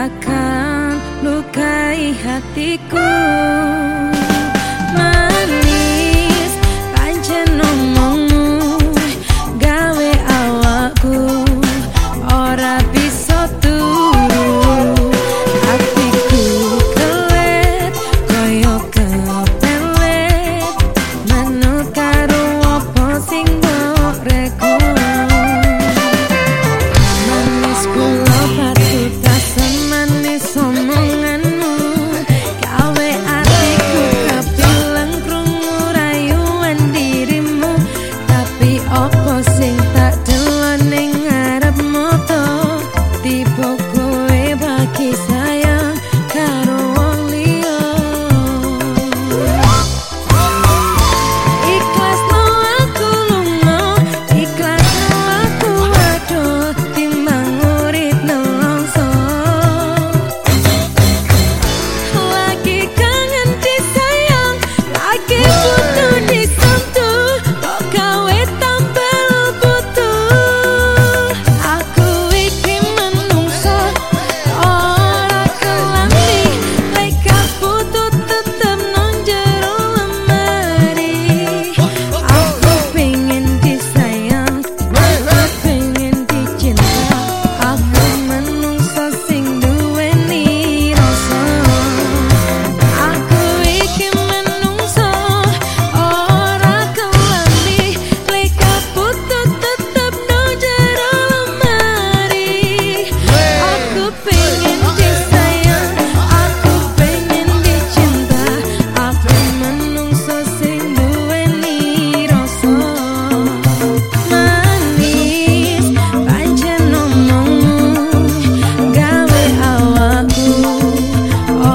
takkan lukai hatiku.